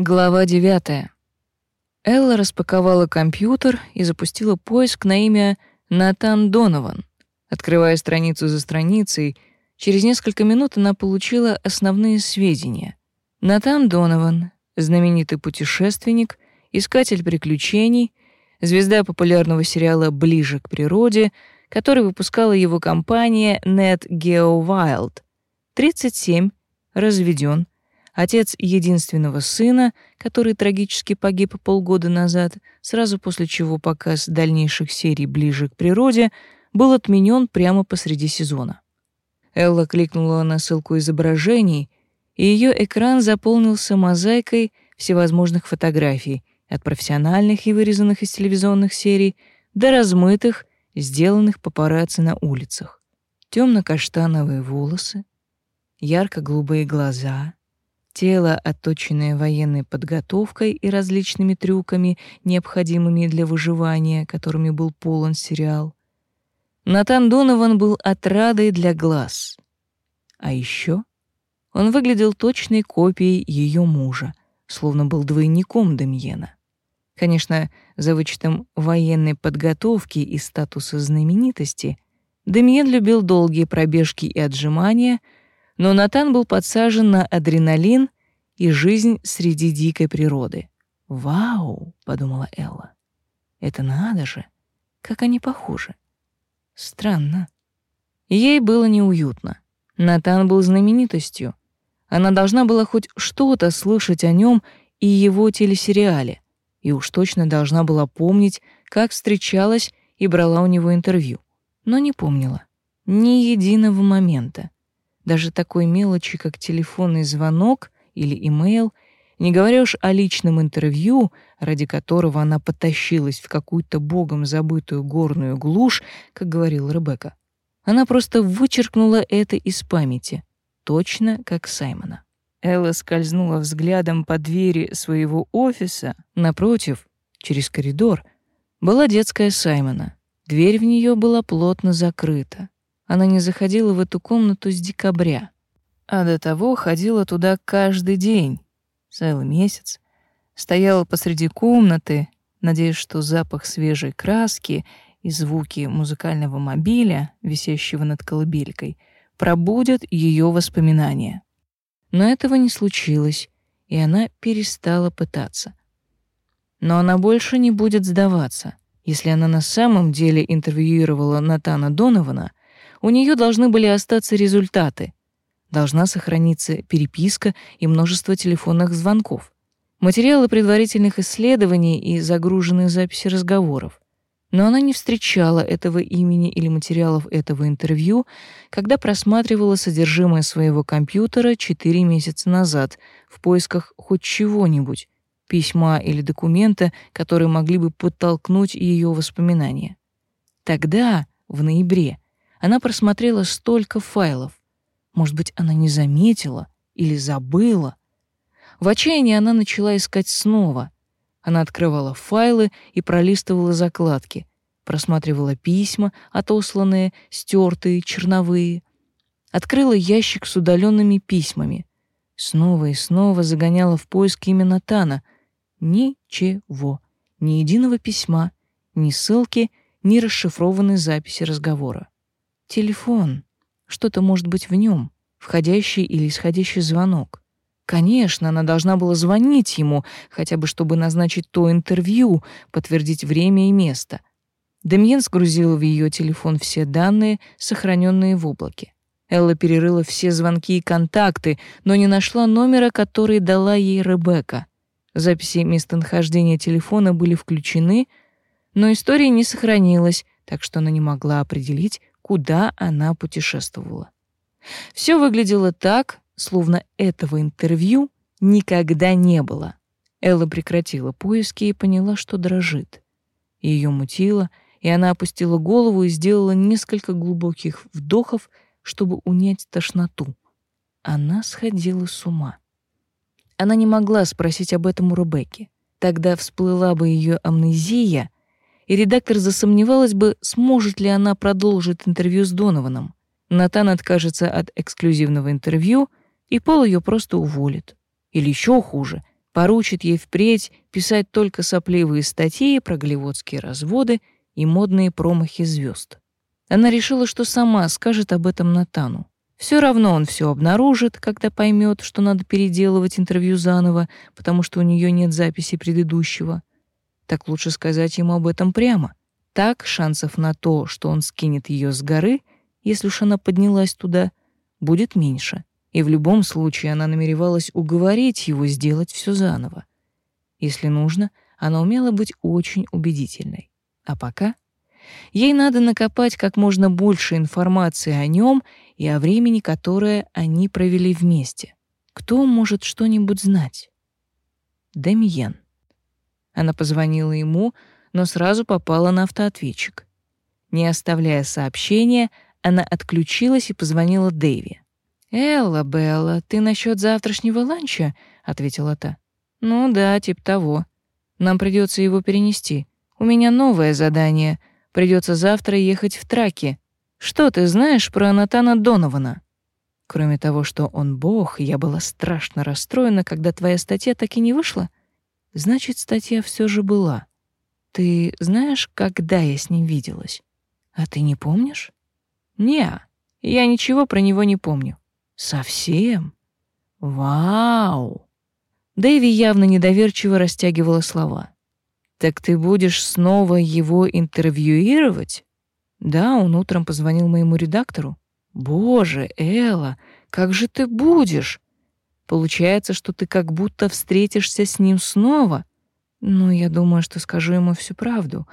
Глава 9. Элла распаковала компьютер и запустила поиск на имя Натан Донован. Открывая страницу за страницей, через несколько минут она получила основные сведения. Натан Донован, знаменитый путешественник, искатель приключений, звезда популярного сериала «Ближе к природе», который выпускала его компания Net Geo Wild. 37, разведен, Отец единственного сына, который трагически погиб полгода назад, сразу после чего показ дальнейших серий «Ближе к природе» был отменен прямо посреди сезона. Элла кликнула на ссылку изображений, и ее экран заполнился мозаикой всевозможных фотографий, от профессиональных и вырезанных из телевизионных серий до размытых, сделанных папарацци на улицах. Темно-каштановые волосы, ярко-голубые глаза — Тело, отточенное военной подготовкой и различными трюками, необходимыми для выживания, которыми был полон сериал. Натан Донован был отрадой для глаз. А еще он выглядел точной копией ее мужа, словно был двойником Демьена. Конечно, за вычетом военной подготовки и статуса знаменитости, Демьен любил долгие пробежки и отжимания — но Натан был подсажен на адреналин и жизнь среди дикой природы. «Вау!» — подумала Элла. «Это надо же! Как они похожи!» Странно. Ей было неуютно. Натан был знаменитостью. Она должна была хоть что-то слышать о нем и его телесериале, и уж точно должна была помнить, как встречалась и брала у него интервью, но не помнила ни единого момента даже такой мелочи, как телефонный звонок или имейл, не говоря уж о личном интервью, ради которого она потащилась в какую-то богом забытую горную глушь, как говорила Ребекка. Она просто вычеркнула это из памяти, точно как Саймона. Элла скользнула взглядом по двери своего офиса. Напротив, через коридор, была детская Саймона. Дверь в нее была плотно закрыта. Она не заходила в эту комнату с декабря, а до того ходила туда каждый день, целый месяц. Стояла посреди комнаты, надеясь, что запах свежей краски и звуки музыкального мобиля, висящего над колыбелькой, пробудят ее воспоминания. Но этого не случилось, и она перестала пытаться. Но она больше не будет сдаваться. Если она на самом деле интервьюировала Натана Донована, у нее должны были остаться результаты. Должна сохраниться переписка и множество телефонных звонков, материалы предварительных исследований и загруженные записи разговоров. Но она не встречала этого имени или материалов этого интервью, когда просматривала содержимое своего компьютера четыре месяца назад в поисках хоть чего-нибудь, письма или документа, которые могли бы подтолкнуть ее воспоминания. Тогда, в ноябре, она просмотрела столько файлов. Может быть, она не заметила или забыла. В отчаянии она начала искать снова. Она открывала файлы и пролистывала закладки, просматривала письма, отосланные, стертые, черновые. Открыла ящик с удаленными письмами. Снова и снова загоняла в поиск именно Тана. Ничего. Ни единого письма, ни ссылки, ни расшифрованной записи разговора. Телефон. Что-то может быть в нем, входящий или исходящий звонок. Конечно, она должна была звонить ему, хотя бы чтобы назначить то интервью, подтвердить время и место. Демьен сгрузил в ее телефон все данные, сохраненные в облаке. Элла перерыла все звонки и контакты, но не нашла номера, который дала ей Ребекка. Записи местонахождения телефона были включены, но история не сохранилась, так что она не могла определить, куда она путешествовала. Все выглядело так, словно этого интервью никогда не было. Элла прекратила поиски и поняла, что дрожит. Ее мутило, и она опустила голову и сделала несколько глубоких вдохов, чтобы унять тошноту. Она сходила с ума. Она не могла спросить об этом у Ребекки. Тогда всплыла бы ее амнезия, и редактор засомневалась бы, сможет ли она продолжить интервью с Донованом. Натан откажется от эксклюзивного интервью, и Пол ее просто уволит. Или еще хуже, поручит ей впредь писать только сопливые статьи про голливудские разводы и модные промахи звезд. Она решила, что сама скажет об этом Натану. Все равно он все обнаружит, когда поймет, что надо переделывать интервью заново, потому что у нее нет записи предыдущего. Так лучше сказать ему об этом прямо. Так шансов на то, что он скинет ее с горы, если уж она поднялась туда, будет меньше. И в любом случае она намеревалась уговорить его сделать все заново. Если нужно, она умела быть очень убедительной. А пока ей надо накопать как можно больше информации о нем и о времени, которое они провели вместе. Кто может что-нибудь знать? Демьен. Она позвонила ему, но сразу попала на автоответчик. Не оставляя сообщения, она отключилась и позвонила Дэви. «Элла, Белла, ты насчет завтрашнего ланча?» — ответила та. «Ну да, типа того. Нам придется его перенести. У меня новое задание. Придется завтра ехать в траки. Что ты знаешь про Натана Донована?» Кроме того, что он бог, я была страшно расстроена, когда твоя статья так и не вышла. Значит, статья все же была. Ты знаешь, когда я с ним виделась? А ты не помнишь? Не, я ничего про него не помню. Совсем? Вау! Дэви явно недоверчиво растягивала слова. Так ты будешь снова его интервьюировать? Да, он утром позвонил моему редактору. Боже, Элла, как же ты будешь? Получается, что ты как будто встретишься с ним снова. Ну, я думаю, что скажу ему всю правду.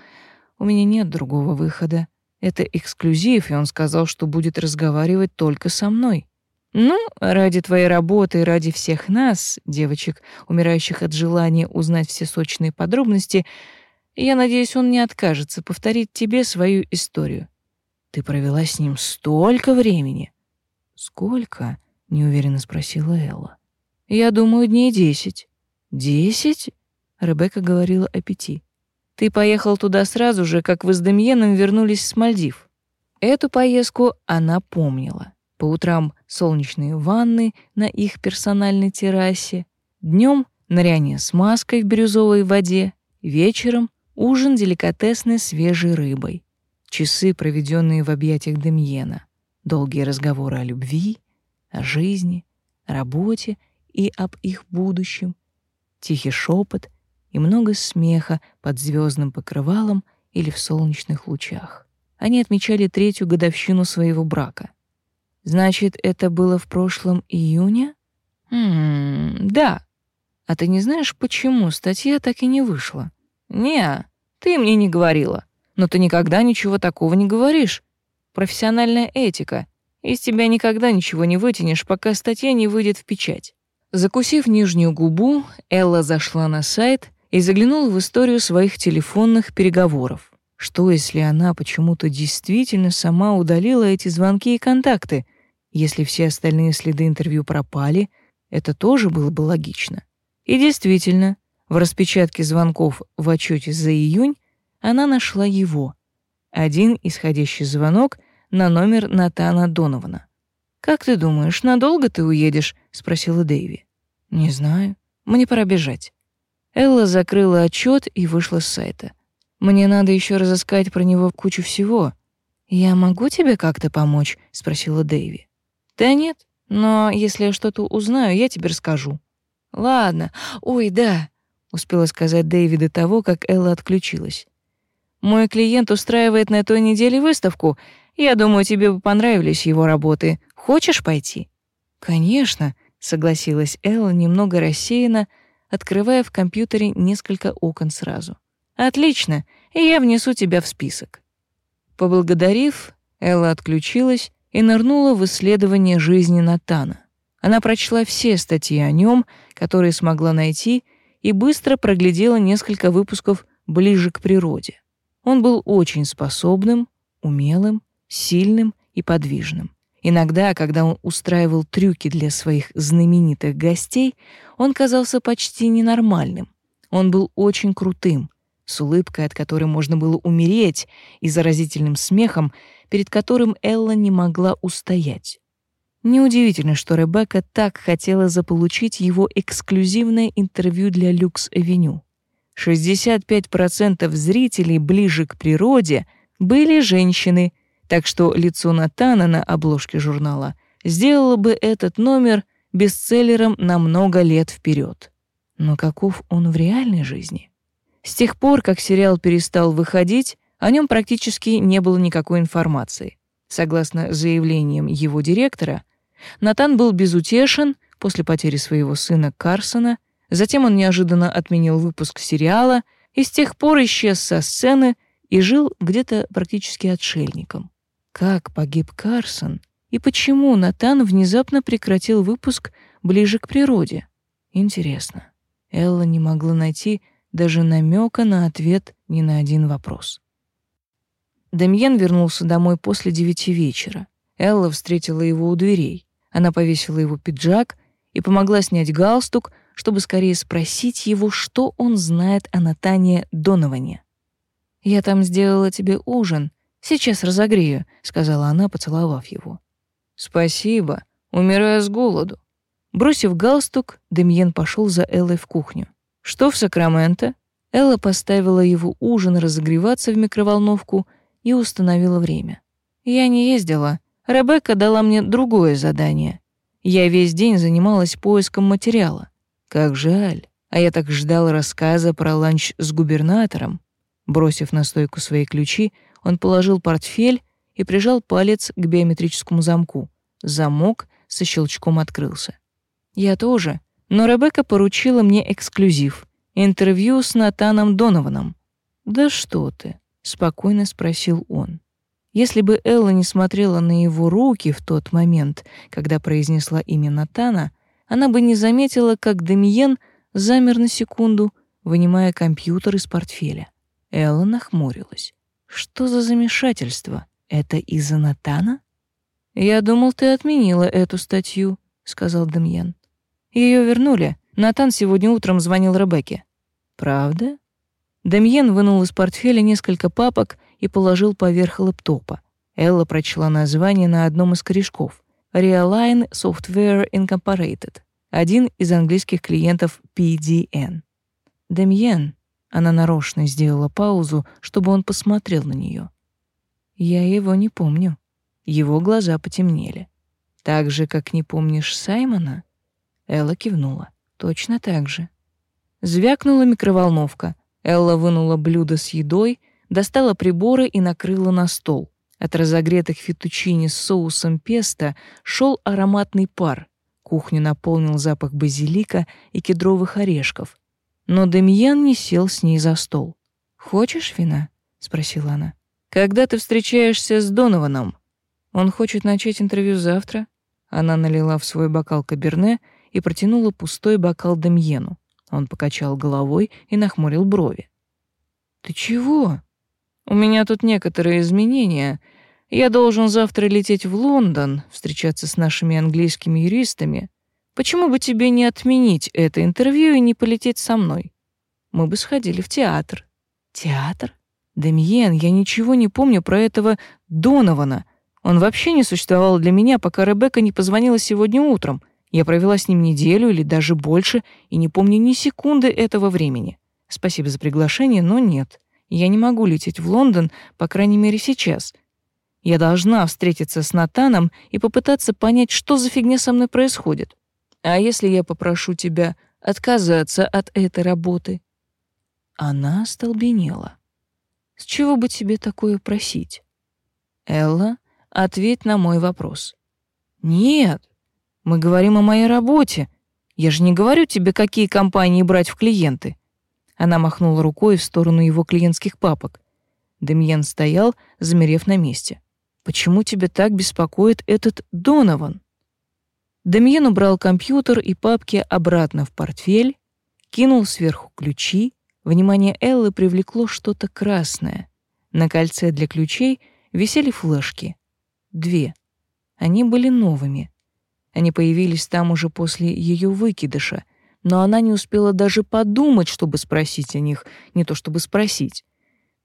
У меня нет другого выхода. Это эксклюзив, и он сказал, что будет разговаривать только со мной. Ну, ради твоей работы и ради всех нас, девочек, умирающих от желания узнать все сочные подробности, я надеюсь, он не откажется повторить тебе свою историю. Ты провела с ним столько времени. Сколько? неуверенно спросила Элла. Я думаю, дней десять. Десять? Ребекка говорила о пяти. Ты поехал туда сразу же, как вы с Демьеном вернулись с Мальдив. Эту поездку она помнила. По утрам солнечные ванны на их персональной террасе, днем ныряние с маской в бирюзовой воде, вечером ужин деликатесной свежей рыбой, часы, проведенные в объятиях Демьена, долгие разговоры о любви, о жизни, работе и об их будущем, тихий шепот и много смеха под звездным покрывалом или в солнечных лучах. Они отмечали третью годовщину своего брака. Значит, это было в прошлом июне? Хм, да. А ты не знаешь, почему статья так и не вышла? Не, ты мне не говорила. Но ты никогда ничего такого не говоришь. Профессиональная этика. Из тебя никогда ничего не вытянешь, пока статья не выйдет в печать. Закусив нижнюю губу, Элла зашла на сайт и заглянула в историю своих телефонных переговоров. Что, если она почему-то действительно сама удалила эти звонки и контакты, если все остальные следы интервью пропали, это тоже было бы логично. И действительно, в распечатке звонков в отчете за июнь она нашла его. Один исходящий звонок на номер Натана Донована. «Как ты думаешь, надолго ты уедешь?» — спросила Дэйви. «Не знаю. Мне пора бежать». Элла закрыла отчет и вышла с сайта. «Мне надо еще разыскать про него кучу всего». «Я могу тебе как-то помочь?» — спросила Дэйви. Да нет, но если я что-то узнаю, я тебе расскажу. Ладно. Ой, да, успела сказать Дэви до того, как Элла отключилась. Мой клиент устраивает на той неделе выставку. Я думаю, тебе бы понравились его работы. Хочешь пойти? Конечно, согласилась Элла немного рассеянно, открывая в компьютере несколько окон сразу. Отлично, и я внесу тебя в список. Поблагодарив, Элла отключилась и нырнула в исследование жизни Натана. Она прочла все статьи о нем, которые смогла найти, и быстро проглядела несколько выпусков ближе к природе. Он был очень способным, умелым, сильным и подвижным. Иногда, когда он устраивал трюки для своих знаменитых гостей, он казался почти ненормальным. Он был очень крутым, с улыбкой, от которой можно было умереть, и заразительным смехом, перед которым Элла не могла устоять. Неудивительно, что Ребекка так хотела заполучить его эксклюзивное интервью для Люкс-Авеню. 65% зрителей ближе к природе были женщины, так что лицо Натана на обложке журнала сделало бы этот номер бестселлером на много лет вперед. Но каков он в реальной жизни? С тех пор, как сериал перестал выходить, о нем практически не было никакой информации. Согласно заявлениям его директора, Натан был безутешен после потери своего сына Карсона, затем он неожиданно отменил выпуск сериала и с тех пор исчез со сцены и жил где-то практически отшельником. Как погиб Карсон и почему Натан внезапно прекратил выпуск ближе к природе? Интересно. Элла не могла найти даже намека на ответ ни на один вопрос. Демьен вернулся домой после девяти вечера. Элла встретила его у дверей. Она повесила его пиджак и помогла снять галстук, чтобы скорее спросить его, что он знает о Натане Доноване. «Я там сделала тебе ужин. Сейчас разогрею», — сказала она, поцеловав его. «Спасибо. Умираю с голоду». Бросив галстук, Демьен пошел за Эллой в кухню. «Что в Сакраменто?» Элла поставила его ужин разогреваться в микроволновку и установила время. «Я не ездила. Ребекка дала мне другое задание. Я весь день занималась поиском материала. Как жаль. А я так ждал рассказа про ланч с губернатором». Бросив на стойку свои ключи, он положил портфель и прижал палец к биометрическому замку. Замок со щелчком открылся. Я тоже, но Ребекка поручила мне эксклюзив — интервью с Натаном Донованом. «Да что ты?» — спокойно спросил он. Если бы Элла не смотрела на его руки в тот момент, когда произнесла имя Натана, она бы не заметила, как Демиен замер на секунду, вынимая компьютер из портфеля. Элла нахмурилась. Что за замешательство? Это из-за Натана? Я думал, ты отменила эту статью, сказал Демьян. Ее вернули. Натан сегодня утром звонил Ребекке. Правда? Демьен вынул из портфеля несколько папок и положил поверх лэптопа. Элла прочла название на одном из корешков. Realign Software Incorporated. Один из английских клиентов PDN. Демьен, она нарочно сделала паузу, чтобы он посмотрел на нее. Я его не помню. Его глаза потемнели. Так же, как не помнишь Саймона? Элла кивнула. Точно так же. Звякнула микроволновка. Элла вынула блюдо с едой, достала приборы и накрыла на стол. От разогретых фетучини с соусом песто шел ароматный пар. Кухню наполнил запах базилика и кедровых орешков. Но Демьян не сел с ней за стол. «Хочешь вина?» — спросила она. «Когда ты встречаешься с Донованом?» «Он хочет начать интервью завтра». Она налила в свой бокал каберне — и протянула пустой бокал Демьену. Он покачал головой и нахмурил брови. «Ты чего?» «У меня тут некоторые изменения. Я должен завтра лететь в Лондон, встречаться с нашими английскими юристами. Почему бы тебе не отменить это интервью и не полететь со мной? Мы бы сходили в театр». «Театр? Демьен, я ничего не помню про этого Донована. Он вообще не существовал для меня, пока Ребекка не позвонила сегодня утром. Я провела с ним неделю или даже больше и не помню ни секунды этого времени. Спасибо за приглашение, но нет. Я не могу лететь в Лондон, по крайней мере, сейчас. Я должна встретиться с Натаном и попытаться понять, что за фигня со мной происходит. А если я попрошу тебя отказаться от этой работы? Она остолбенела. С чего бы тебе такое просить? Элла, ответь на мой вопрос. Нет, мы говорим о моей работе. Я же не говорю тебе, какие компании брать в клиенты. Она махнула рукой в сторону его клиентских папок. Демьян стоял, замерев на месте. Почему тебя так беспокоит этот Донован? Демьян убрал компьютер и папки обратно в портфель, кинул сверху ключи. Внимание Эллы привлекло что-то красное. На кольце для ключей висели флешки. Две. Они были новыми. Они появились там уже после ее выкидыша, но она не успела даже подумать, чтобы спросить о них, не то чтобы спросить.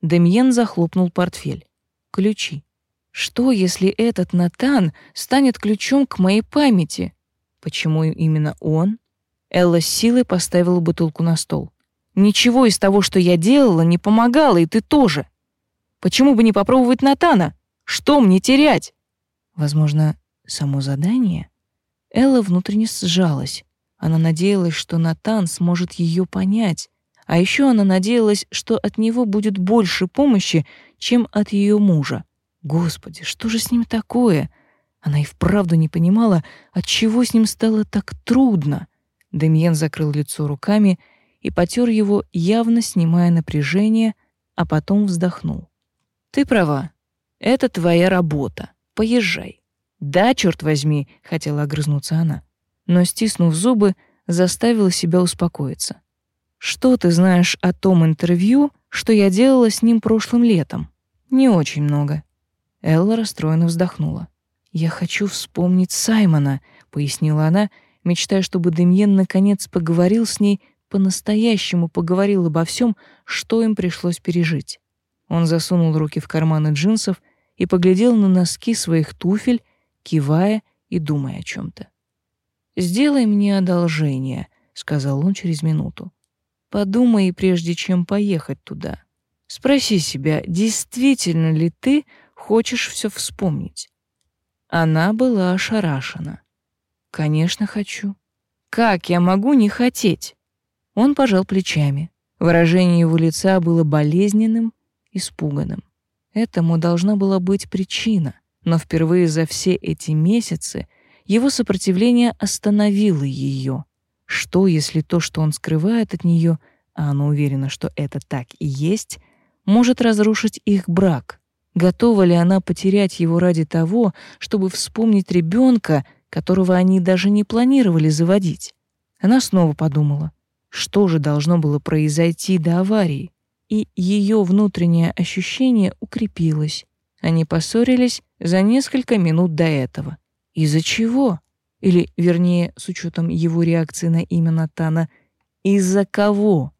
Демьен захлопнул портфель. Ключи. Что, если этот Натан станет ключом к моей памяти? Почему именно он? Элла с силой поставила бутылку на стол. Ничего из того, что я делала, не помогало, и ты тоже. Почему бы не попробовать Натана? Что мне терять? Возможно, само задание? Элла внутренне сжалась. Она надеялась, что Натан сможет ее понять, а еще она надеялась, что от него будет больше помощи, чем от ее мужа. Господи, что же с ним такое? Она и вправду не понимала, от чего с ним стало так трудно. Демьен закрыл лицо руками и потер его, явно снимая напряжение, а потом вздохнул. Ты права. Это твоя работа. Поезжай. Да, черт возьми, хотела огрызнуться она, но стиснув зубы, заставила себя успокоиться. Что ты знаешь о том интервью, что я делала с ним прошлым летом? Не очень много. Элла расстроенно вздохнула. Я хочу вспомнить Саймона, пояснила она, мечтая, чтобы Демьен наконец поговорил с ней, по-настоящему поговорил обо всем, что им пришлось пережить. Он засунул руки в карманы джинсов и поглядел на носки своих туфель, кивая и думая о чем то «Сделай мне одолжение», — сказал он через минуту. «Подумай, прежде чем поехать туда. Спроси себя, действительно ли ты хочешь все вспомнить?» Она была ошарашена. «Конечно, хочу. Как я могу не хотеть?» Он пожал плечами. Выражение его лица было болезненным, испуганным. Этому должна была быть причина, но впервые за все эти месяцы его сопротивление остановило ее. Что, если то, что он скрывает от нее, а она уверена, что это так и есть, может разрушить их брак? Готова ли она потерять его ради того, чтобы вспомнить ребенка, которого они даже не планировали заводить? Она снова подумала, что же должно было произойти до аварии, и ее внутреннее ощущение укрепилось. Они поссорились за несколько минут до этого. Из-за чего? Или, вернее, с учетом его реакции на имя Натана, из-за кого?